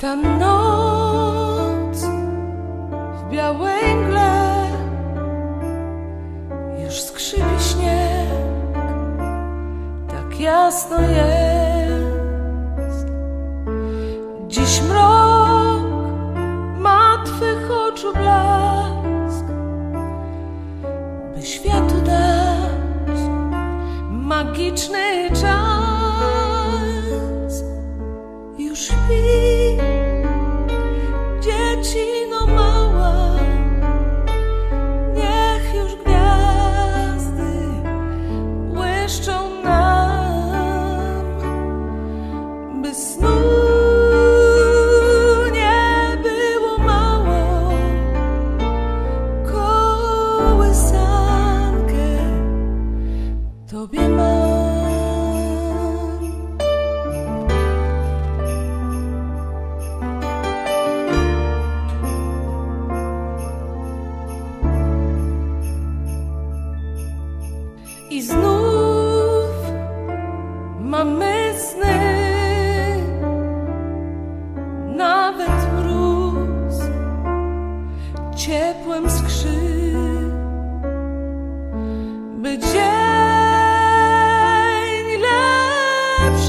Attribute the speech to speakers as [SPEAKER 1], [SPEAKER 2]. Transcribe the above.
[SPEAKER 1] Ta noc w białej mgle już skrzypi śnieg, tak jasno jest. Dziś mrok ma twych oczu blask, by światu dać magiczny czas. I znów mamy sny,